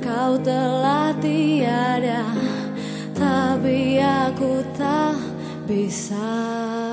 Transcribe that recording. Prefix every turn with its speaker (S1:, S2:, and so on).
S1: Kau telah tiada Tapi aku tak bisa.